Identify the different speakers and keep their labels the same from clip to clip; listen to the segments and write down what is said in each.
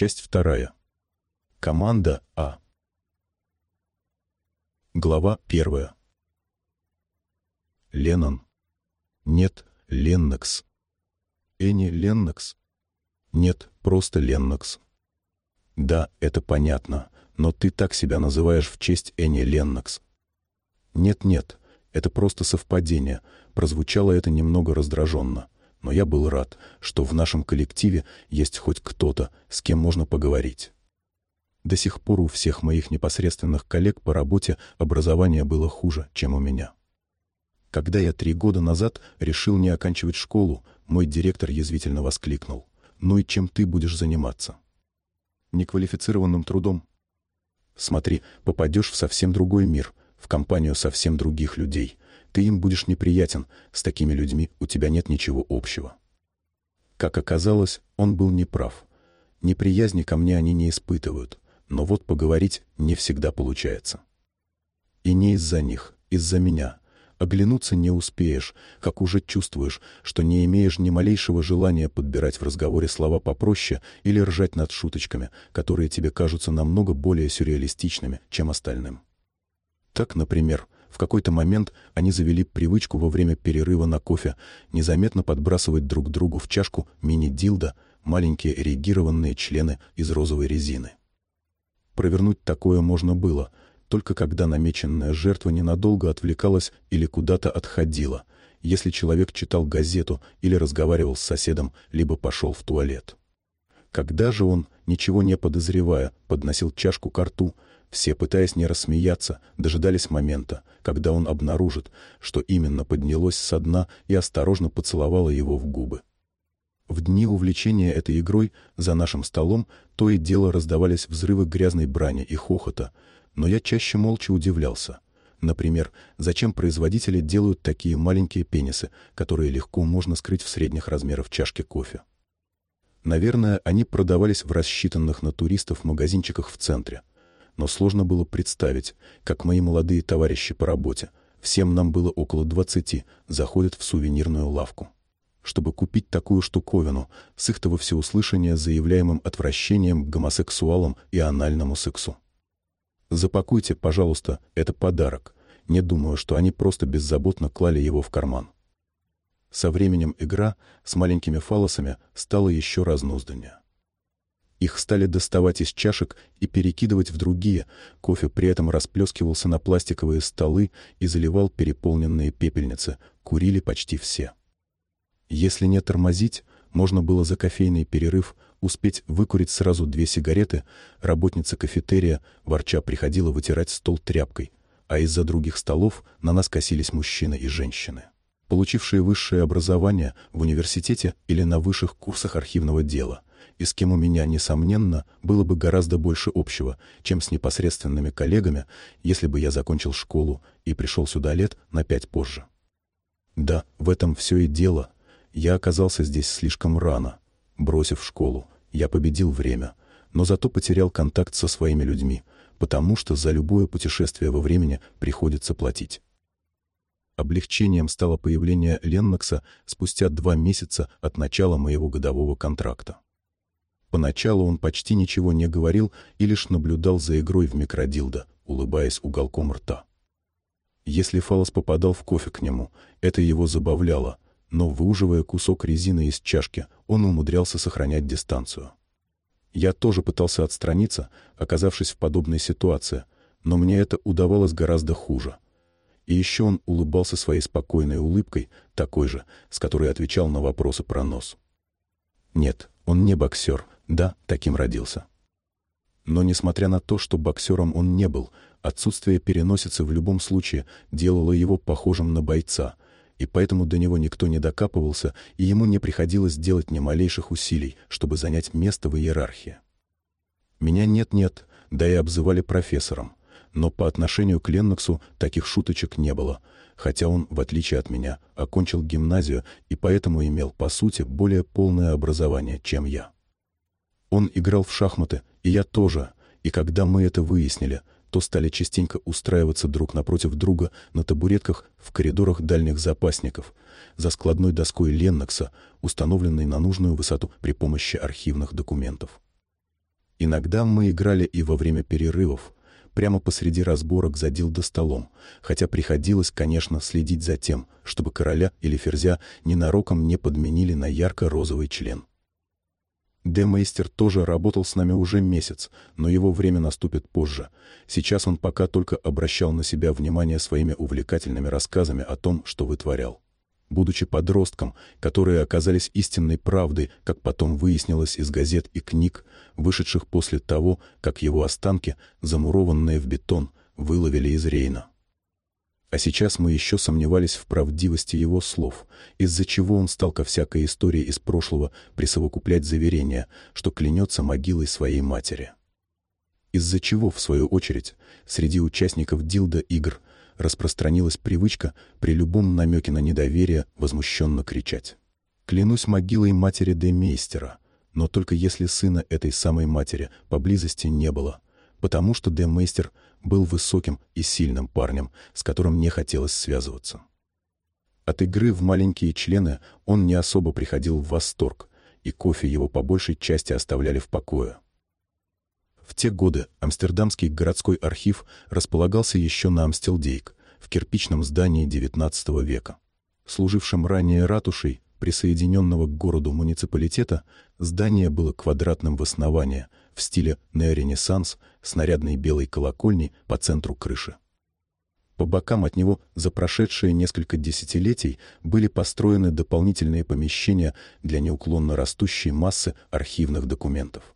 Speaker 1: Часть вторая. Команда А. Глава первая. Леннон. Нет, Леннокс. Энни Леннокс. Нет, просто Леннокс. Да, это понятно, но ты так себя называешь в честь Энни Леннокс. Нет-нет, это просто совпадение. Прозвучало это немного раздраженно. Но я был рад, что в нашем коллективе есть хоть кто-то, с кем можно поговорить. До сих пор у всех моих непосредственных коллег по работе образование было хуже, чем у меня. Когда я три года назад решил не оканчивать школу, мой директор язвительно воскликнул. «Ну и чем ты будешь заниматься?» «Неквалифицированным трудом». «Смотри, попадешь в совсем другой мир, в компанию совсем других людей. Ты им будешь неприятен, с такими людьми у тебя нет ничего общего». Как оказалось, он был неправ. Неприязни ко мне они не испытывают но вот поговорить не всегда получается. И не из-за них, из-за меня. Оглянуться не успеешь, как уже чувствуешь, что не имеешь ни малейшего желания подбирать в разговоре слова попроще или ржать над шуточками, которые тебе кажутся намного более сюрреалистичными, чем остальным. Так, например, в какой-то момент они завели привычку во время перерыва на кофе незаметно подбрасывать друг другу в чашку мини-дилда маленькие эрегированные члены из розовой резины. Провернуть такое можно было, только когда намеченная жертва ненадолго отвлекалась или куда-то отходила, если человек читал газету или разговаривал с соседом, либо пошел в туалет. Когда же он, ничего не подозревая, подносил чашку к рту, все, пытаясь не рассмеяться, дожидались момента, когда он обнаружит, что именно поднялось со дна и осторожно поцеловало его в губы. В дни увлечения этой игрой за нашим столом то и дело раздавались взрывы грязной брани и хохота, но я чаще молча удивлялся. Например, зачем производители делают такие маленькие пенисы, которые легко можно скрыть в средних размерах чашки кофе? Наверное, они продавались в рассчитанных на туристов магазинчиках в центре. Но сложно было представить, как мои молодые товарищи по работе, всем нам было около двадцати, заходят в сувенирную лавку чтобы купить такую штуковину, с их-то во всеуслышание заявляемым отвращением к гомосексуалам и анальному сексу. Запакуйте, пожалуйста, это подарок. Не думаю, что они просто беззаботно клали его в карман. Со временем игра с маленькими фалосами стала еще разнузданнее. Их стали доставать из чашек и перекидывать в другие, кофе при этом расплескивался на пластиковые столы и заливал переполненные пепельницы, курили почти все. Если не тормозить, можно было за кофейный перерыв успеть выкурить сразу две сигареты, работница кафетерия, ворча, приходила вытирать стол тряпкой, а из-за других столов на нас косились мужчины и женщины, получившие высшее образование в университете или на высших курсах архивного дела, и с кем у меня, несомненно, было бы гораздо больше общего, чем с непосредственными коллегами, если бы я закончил школу и пришел сюда лет на пять позже. Да, в этом все и дело — я оказался здесь слишком рано. Бросив школу, я победил время, но зато потерял контакт со своими людьми, потому что за любое путешествие во времени приходится платить. Облегчением стало появление Леннокса спустя два месяца от начала моего годового контракта. Поначалу он почти ничего не говорил и лишь наблюдал за игрой в микродилдо, улыбаясь уголком рта. Если Фалос попадал в кофе к нему, это его забавляло — но, выуживая кусок резины из чашки, он умудрялся сохранять дистанцию. Я тоже пытался отстраниться, оказавшись в подобной ситуации, но мне это удавалось гораздо хуже. И еще он улыбался своей спокойной улыбкой, такой же, с которой отвечал на вопросы про нос. Нет, он не боксер, да, таким родился. Но несмотря на то, что боксером он не был, отсутствие переносицы в любом случае делало его похожим на бойца, и поэтому до него никто не докапывался, и ему не приходилось делать ни малейших усилий, чтобы занять место в иерархии. Меня нет-нет, да и обзывали профессором, но по отношению к Ленноксу таких шуточек не было, хотя он, в отличие от меня, окончил гимназию и поэтому имел, по сути, более полное образование, чем я. Он играл в шахматы, и я тоже, и когда мы это выяснили, то стали частенько устраиваться друг напротив друга на табуретках в коридорах дальних запасников, за складной доской Леннокса, установленной на нужную высоту при помощи архивных документов. Иногда мы играли и во время перерывов, прямо посреди разборок за дилдо столом, хотя приходилось, конечно, следить за тем, чтобы короля или ферзя ненароком не подменили на ярко-розовый член. Демейстер тоже работал с нами уже месяц, но его время наступит позже. Сейчас он пока только обращал на себя внимание своими увлекательными рассказами о том, что вытворял. Будучи подростком, которые оказались истинной правдой, как потом выяснилось из газет и книг, вышедших после того, как его останки, замурованные в бетон, выловили из Рейна. А сейчас мы еще сомневались в правдивости его слов, из-за чего он стал ко всякой истории из прошлого присовокуплять заверение, что клянется могилой своей матери. Из-за чего, в свою очередь, среди участников Дилда игр распространилась привычка при любом намеке на недоверие возмущенно кричать. «Клянусь могилой матери Демейстера, но только если сына этой самой матери поблизости не было, потому что Демейстер был высоким и сильным парнем, с которым не хотелось связываться. От игры в маленькие члены он не особо приходил в восторг, и кофе его по большей части оставляли в покое. В те годы Амстердамский городской архив располагался еще на Амстелдейк, в кирпичном здании XIX века. Служившем ранее ратушей, присоединенного к городу муниципалитета, здание было квадратным в основании, в стиле неоренессанс с нарядной белой колокольней по центру крыши. По бокам от него за прошедшие несколько десятилетий были построены дополнительные помещения для неуклонно растущей массы архивных документов.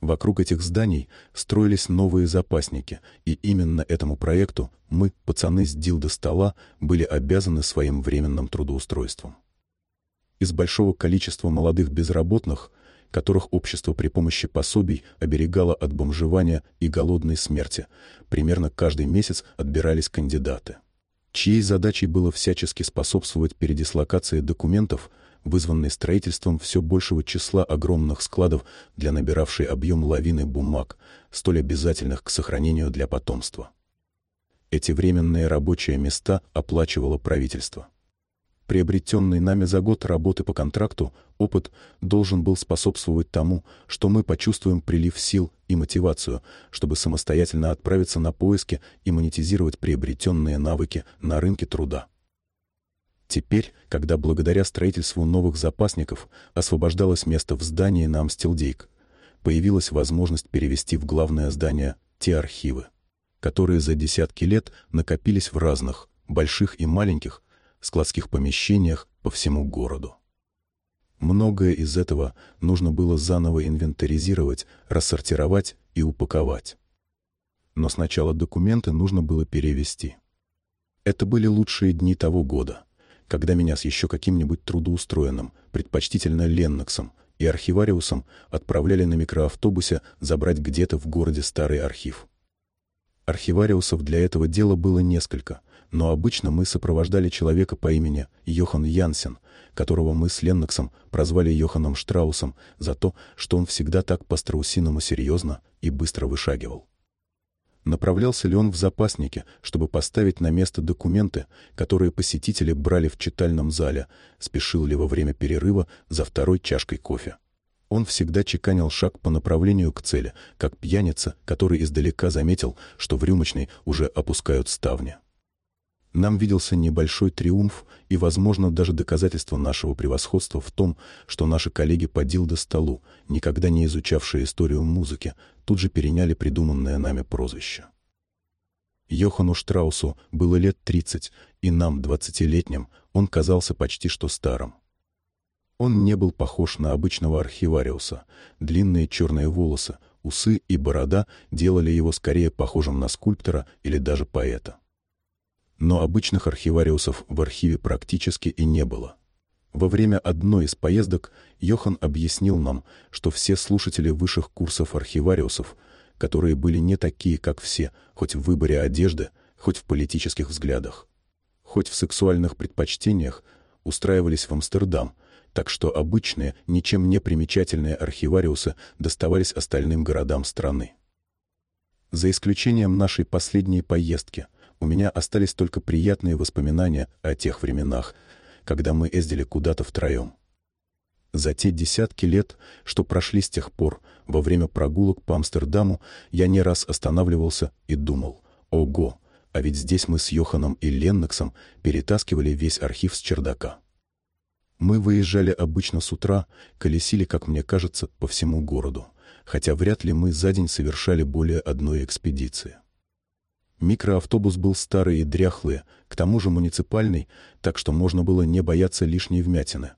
Speaker 1: Вокруг этих зданий строились новые запасники, и именно этому проекту мы, пацаны с дилда стола, были обязаны своим временным трудоустройством. Из большого количества молодых безработных которых общество при помощи пособий оберегало от бомжевания и голодной смерти. Примерно каждый месяц отбирались кандидаты, чьей задачей было всячески способствовать передислокации документов, вызванной строительством все большего числа огромных складов для набиравшей объем лавины бумаг, столь обязательных к сохранению для потомства. Эти временные рабочие места оплачивало правительство приобретенный нами за год работы по контракту, опыт должен был способствовать тому, что мы почувствуем прилив сил и мотивацию, чтобы самостоятельно отправиться на поиски и монетизировать приобретенные навыки на рынке труда. Теперь, когда благодаря строительству новых запасников освобождалось место в здании на Амстелдейк, появилась возможность перевести в главное здание те архивы, которые за десятки лет накопились в разных, больших и маленьких, складских помещениях по всему городу. Многое из этого нужно было заново инвентаризировать, рассортировать и упаковать. Но сначала документы нужно было перевести. Это были лучшие дни того года, когда меня с еще каким-нибудь трудоустроенным, предпочтительно Ленноксом и архивариусом отправляли на микроавтобусе забрать где-то в городе старый архив. Архивариусов для этого дела было несколько, но обычно мы сопровождали человека по имени Йохан Янсен, которого мы с Ленноксом прозвали Йоханом Штраусом за то, что он всегда так по-страусиному серьезно и быстро вышагивал. Направлялся ли он в запасники, чтобы поставить на место документы, которые посетители брали в читальном зале, спешил ли во время перерыва за второй чашкой кофе. Он всегда чеканил шаг по направлению к цели, как пьяница, который издалека заметил, что в рюмочной уже опускают ставни. Нам виделся небольшой триумф и, возможно, даже доказательство нашего превосходства в том, что наши коллеги по дилдо-столу, никогда не изучавшие историю музыки, тут же переняли придуманное нами прозвище. Йохану Штраусу было лет тридцать, и нам, двадцатилетним, он казался почти что старым. Он не был похож на обычного архивариуса. Длинные черные волосы, усы и борода делали его скорее похожим на скульптора или даже поэта но обычных архивариусов в архиве практически и не было. Во время одной из поездок Йохан объяснил нам, что все слушатели высших курсов архивариусов, которые были не такие, как все, хоть в выборе одежды, хоть в политических взглядах, хоть в сексуальных предпочтениях, устраивались в Амстердам, так что обычные, ничем не примечательные архивариусы доставались остальным городам страны. За исключением нашей последней поездки – у меня остались только приятные воспоминания о тех временах, когда мы ездили куда-то втроем. За те десятки лет, что прошли с тех пор, во время прогулок по Амстердаму, я не раз останавливался и думал, ого, а ведь здесь мы с Йоханом и Ленноксом перетаскивали весь архив с чердака. Мы выезжали обычно с утра, колесили, как мне кажется, по всему городу, хотя вряд ли мы за день совершали более одной экспедиции. Микроавтобус был старый и дряхлый, к тому же муниципальный, так что можно было не бояться лишней вмятины.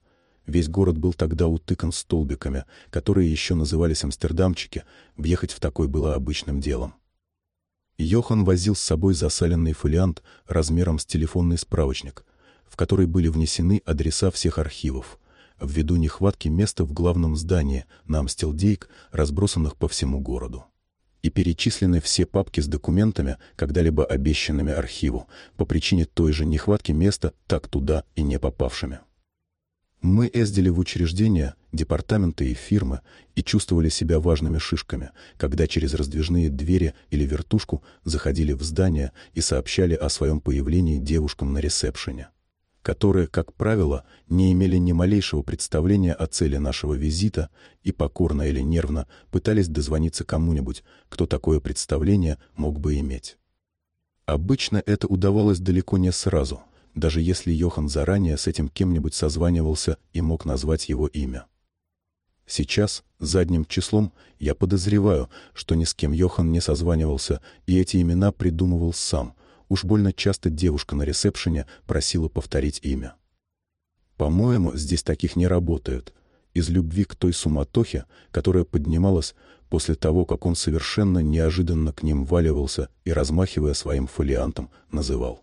Speaker 1: Весь город был тогда утыкан столбиками, которые еще назывались амстердамчики, въехать в такой было обычным делом. Йохан возил с собой засаленный фолиант размером с телефонный справочник, в который были внесены адреса всех архивов, ввиду нехватки места в главном здании на Амстелдейк, разбросанных по всему городу. И перечислены все папки с документами, когда-либо обещанными архиву, по причине той же нехватки места, так туда и не попавшими. Мы ездили в учреждения, департаменты и фирмы и чувствовали себя важными шишками, когда через раздвижные двери или вертушку заходили в здание и сообщали о своем появлении девушкам на ресепшене, которые, как правило, не имели ни малейшего представления о цели нашего визита и покорно или нервно пытались дозвониться кому-нибудь, кто такое представление мог бы иметь. Обычно это удавалось далеко не сразу — даже если Йохан заранее с этим кем-нибудь созванивался и мог назвать его имя. Сейчас, задним числом, я подозреваю, что ни с кем Йохан не созванивался, и эти имена придумывал сам. Уж больно часто девушка на ресепшене просила повторить имя. По-моему, здесь таких не работает. Из любви к той суматохе, которая поднималась после того, как он совершенно неожиданно к ним валивался и, размахивая своим фолиантом, называл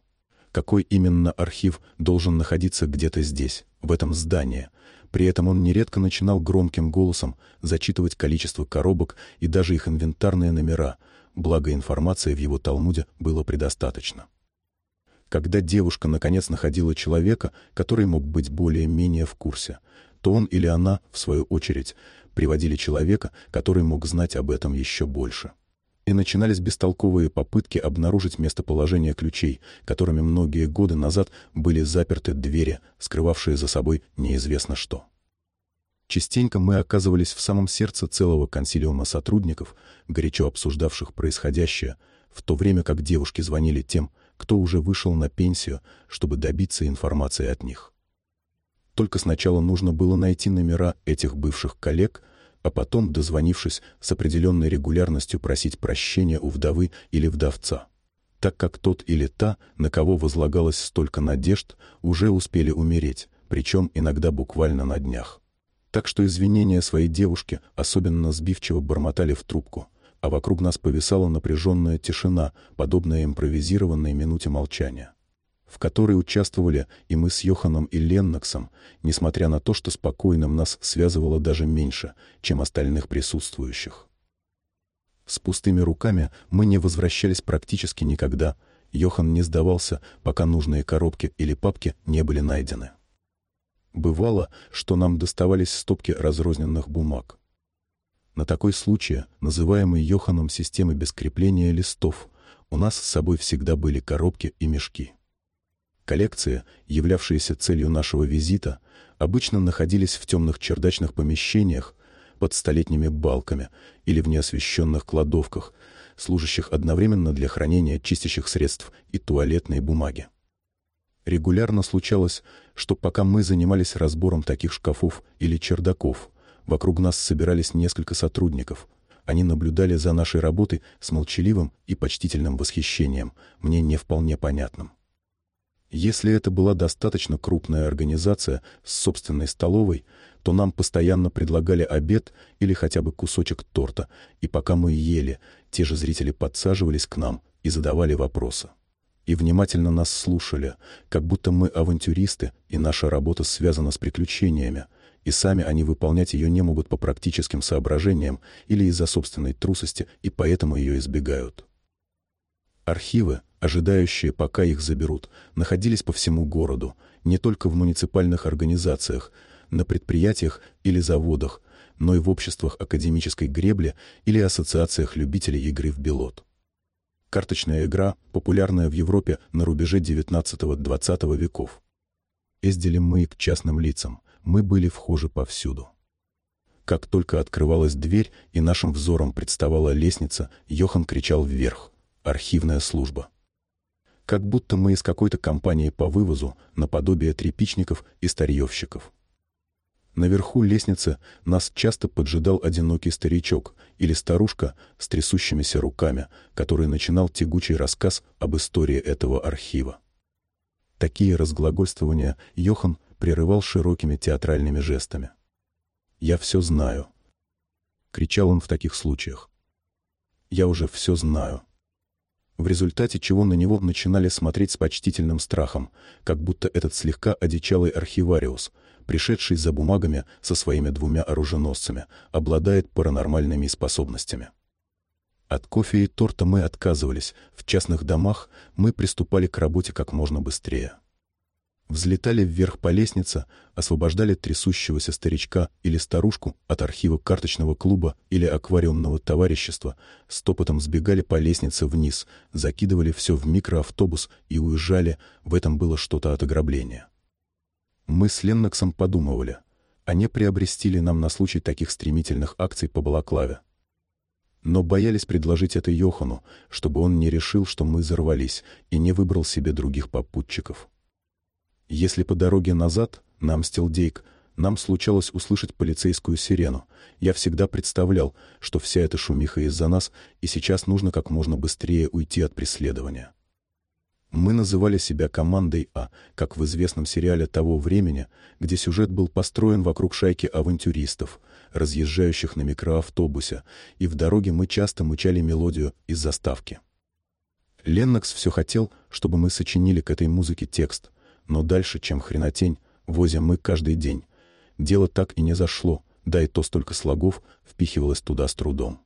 Speaker 1: какой именно архив должен находиться где-то здесь, в этом здании. При этом он нередко начинал громким голосом зачитывать количество коробок и даже их инвентарные номера, благо информации в его Талмуде было предостаточно. Когда девушка наконец находила человека, который мог быть более-менее в курсе, то он или она, в свою очередь, приводили человека, который мог знать об этом еще больше и начинались бестолковые попытки обнаружить местоположение ключей, которыми многие годы назад были заперты двери, скрывавшие за собой неизвестно что. Частенько мы оказывались в самом сердце целого консилиума сотрудников, горячо обсуждавших происходящее, в то время как девушки звонили тем, кто уже вышел на пенсию, чтобы добиться информации от них. Только сначала нужно было найти номера этих бывших коллег, а потом, дозвонившись с определенной регулярностью просить прощения у вдовы или вдовца, так как тот или та, на кого возлагалось столько надежд, уже успели умереть, причем иногда буквально на днях. Так что извинения своей девушки особенно сбивчиво бормотали в трубку, а вокруг нас повисала напряженная тишина, подобная импровизированной минуте молчания в которой участвовали и мы с Йоханом и Ленноксом, несмотря на то, что спокойным нас связывало даже меньше, чем остальных присутствующих. С пустыми руками мы не возвращались практически никогда. Йохан не сдавался, пока нужные коробки или папки не были найдены. Бывало, что нам доставались стопки разрозненных бумаг. На такой случай, называемый Йоханом системы без крепления листов, у нас с собой всегда были коробки и мешки. Коллекции, являвшиеся целью нашего визита, обычно находились в темных чердачных помещениях под столетними балками или в неосвещенных кладовках, служащих одновременно для хранения чистящих средств и туалетной бумаги. Регулярно случалось, что пока мы занимались разбором таких шкафов или чердаков, вокруг нас собирались несколько сотрудников. Они наблюдали за нашей работой с молчаливым и почтительным восхищением, мне не вполне понятным. Если это была достаточно крупная организация с собственной столовой, то нам постоянно предлагали обед или хотя бы кусочек торта, и пока мы ели, те же зрители подсаживались к нам и задавали вопросы. И внимательно нас слушали, как будто мы авантюристы, и наша работа связана с приключениями, и сами они выполнять ее не могут по практическим соображениям или из-за собственной трусости, и поэтому ее избегают. Архивы, ожидающие, пока их заберут, находились по всему городу, не только в муниципальных организациях, на предприятиях или заводах, но и в обществах академической гребли или ассоциациях любителей игры в белот. Карточная игра, популярная в Европе на рубеже XIX-XX веков. Ездили мы к частным лицам, мы были вхожи повсюду. Как только открывалась дверь и нашим взором представала лестница, Йохан кричал вверх «Архивная служба!» Как будто мы из какой-то компании по вывозу, наподобие тряпичников и старьевщиков. Наверху лестницы нас часто поджидал одинокий старичок или старушка с трясущимися руками, который начинал тягучий рассказ об истории этого архива. Такие разглагольствования Йохан прерывал широкими театральными жестами. «Я все знаю», — кричал он в таких случаях. «Я уже все знаю». В результате чего на него начинали смотреть с почтительным страхом, как будто этот слегка одичалый архивариус, пришедший за бумагами со своими двумя оруженосцами, обладает паранормальными способностями. От кофе и торта мы отказывались, в частных домах мы приступали к работе как можно быстрее взлетали вверх по лестнице, освобождали трясущегося старичка или старушку от архива карточного клуба или аквариумного товарищества, стопотом сбегали по лестнице вниз, закидывали все в микроавтобус и уезжали, в этом было что-то от ограбления. Мы с Ленноксом подумывали, а не приобрести ли нам на случай таких стремительных акций по Балаклаве. Но боялись предложить это Йохану, чтобы он не решил, что мы взорвались, и не выбрал себе других попутчиков. Если по дороге назад, нам Стилдейк, нам случалось услышать полицейскую сирену, я всегда представлял, что вся эта шумиха из-за нас, и сейчас нужно как можно быстрее уйти от преследования. Мы называли себя командой А, как в известном сериале того времени, где сюжет был построен вокруг шайки авантюристов, разъезжающих на микроавтобусе, и в дороге мы часто мычали мелодию из заставки. Леннокс все хотел, чтобы мы сочинили к этой музыке текст — но дальше, чем хренотень, возим мы каждый день. Дело так и не зашло, да и то столько слогов впихивалось туда с трудом.